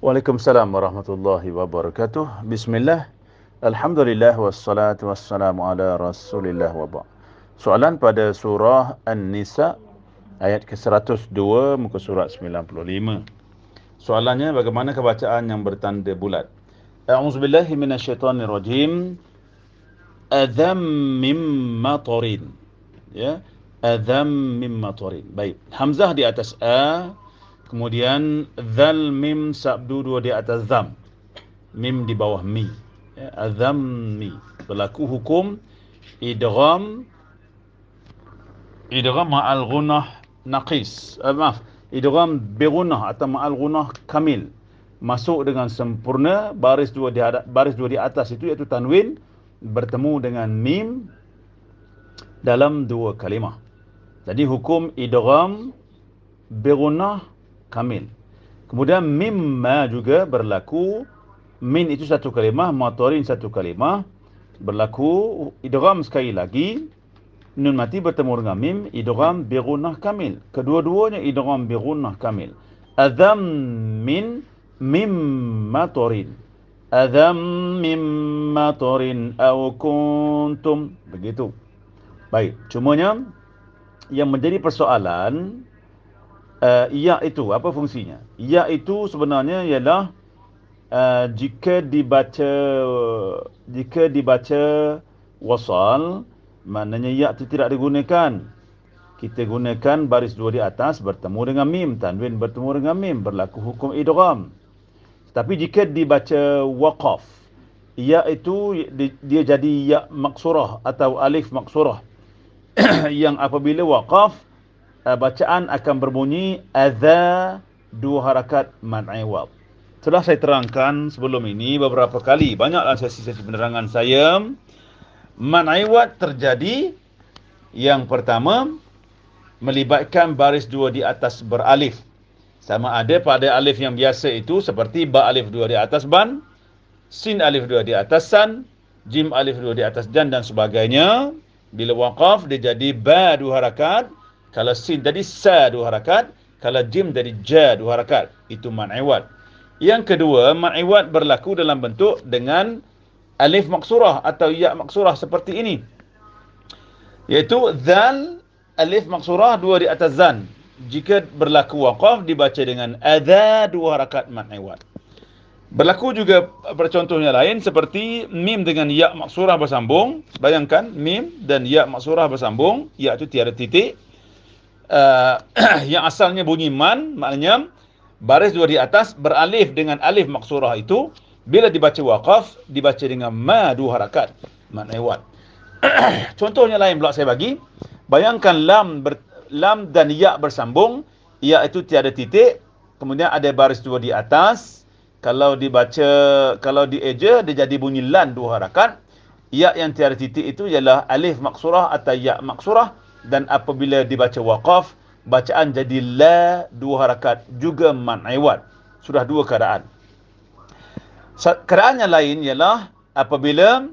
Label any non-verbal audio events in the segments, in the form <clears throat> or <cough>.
Waalaikumsalam warahmatullahi wabarakatuh. Bismillah. Alhamdulillah wassalatu wassalamu ala Rasulillah wa ba'. Soalan pada surah An-Nisa ayat ke-102 muka surat 95. Soalannya bagaimana kebacaan yang bertanda bulat? A'udzubillahi minasyaitonirrajim. Adzam mim matarin. Ya. Adzam mim matarin. Baik. Hamzah di atas a, kemudian zal mim sabdu dua di atas zam. Mim di bawah mi. Ya, azammi. Berlaku hukum idgham idgham ma'al gunah naqis. Uh, maaf, idgham bi gunah atau ma'al gunah kamil. Masuk dengan sempurna baris dua di baris dua di atas itu iaitu tanwin bertemu dengan mim dalam dua kalimah. Jadi hukum idgham bi gunah kamil. Kemudian mimma juga berlaku min itu satu kalimah, matorin satu kalimah. Berlaku idgham sekali lagi. Nun mati bertemu dengan mim, idgham bighunah kamil. Kedua-duanya idgham bighunah kamil. Azam min mim matorin. Azam mim matorin au kuntum. Begitu. Baik, cumanya yang menjadi persoalan uh, ya itu apa fungsinya? Ya itu sebenarnya ialah Uh, jika dibaca jika dibaca wasal maknanya ya itu tidak digunakan. Kita gunakan baris dua di atas bertemu dengan mim tanwin bertemu dengan mim berlaku hukum idgham. Tapi jika dibaca waqaf ya itu dia jadi ya maksurah atau alif maksurah. <coughs> Yang apabila waqaf uh, bacaan akan berbunyi adza dua harakat mad'i waqf telah saya terangkan sebelum ini beberapa kali banyaklah sesi-sesi penerangan saya. Manaiwat terjadi yang pertama melibatkan baris dua di atas beralif. Sama ada pada alif yang biasa itu seperti ba alif dua di atas ban sin alif dua di atas san jim alif dua di atas jan dan sebagainya. Bila waqaf dia jadi ba dua harakat kalau sin jadi sa dua harakat kalau jim jadi ja dua harakat itu manaiwat yang kedua, ma'iwat berlaku dalam bentuk dengan alif maksurah atau ya maksurah seperti ini. Iaitu zal alif maksurah dua di atas zan. Jika berlaku waqaf dibaca dengan adha dua harakat ma'iwat. Berlaku juga percontohnya lain seperti mim dengan ya maksurah bersambung. Bayangkan mim dan ya maksurah bersambung. Ya itu tiada titik. Uh, <clears throat> yang asalnya bunyi man maknanya baris dua di atas beralif dengan alif maksurah itu bila dibaca waqaf dibaca dengan ma dua harakat. Makna wat <clears throat> contohnya lain pula saya bagi. Bayangkan lam ber, lam dan ya bersambung. Ya itu tiada titik. Kemudian ada baris dua di atas. Kalau dibaca kalau dieja dia jadi bunyi lan dua harakat. Ya yang tiada titik itu ialah alif maksurah atau ya maksurah dan apabila dibaca waqaf bacaan jadi la dua harakat juga man'iwat. Sudah dua keadaan. Keadaan yang lain ialah apabila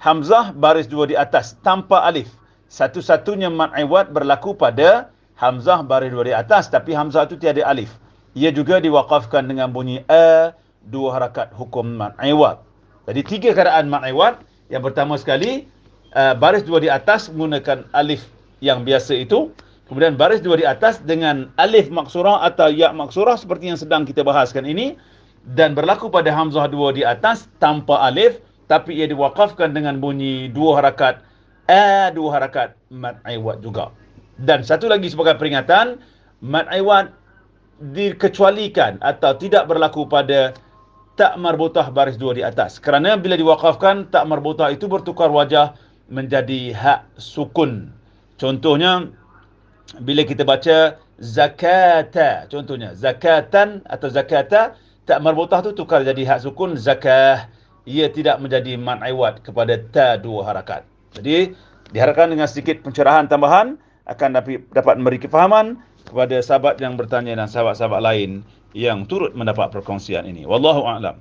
hamzah baris dua di atas tanpa alif. Satu-satunya man'iwat berlaku pada hamzah baris dua di atas tapi hamzah itu tiada alif. Ia juga diwakafkan dengan bunyi a dua harakat hukum man'iwat. Jadi tiga keadaan man'iwat. Yang pertama sekali baris dua di atas menggunakan alif yang biasa itu. Kemudian baris dua di atas dengan alif maksurah atau ya maksurah seperti yang sedang kita bahaskan ini. Dan berlaku pada hamzah dua di atas tanpa alif. Tapi ia diwakafkan dengan bunyi dua harakat. A dua harakat mat aiwat juga. Dan satu lagi sebagai peringatan. Mat aiwat dikecualikan atau tidak berlaku pada tak marbutah baris dua di atas. Kerana bila diwakafkan tak marbutah itu bertukar wajah menjadi hak sukun. Contohnya bila kita baca zakata contohnya zakatan atau zakata tak marbutah tu tukar jadi hak sukun zakah. Ia tidak menjadi man aiwat kepada ta dua harakat. Jadi diharapkan dengan sedikit pencerahan tambahan akan dapat memberi kefahaman kepada sahabat yang bertanya dan sahabat-sahabat lain yang turut mendapat perkongsian ini. Wallahu a'lam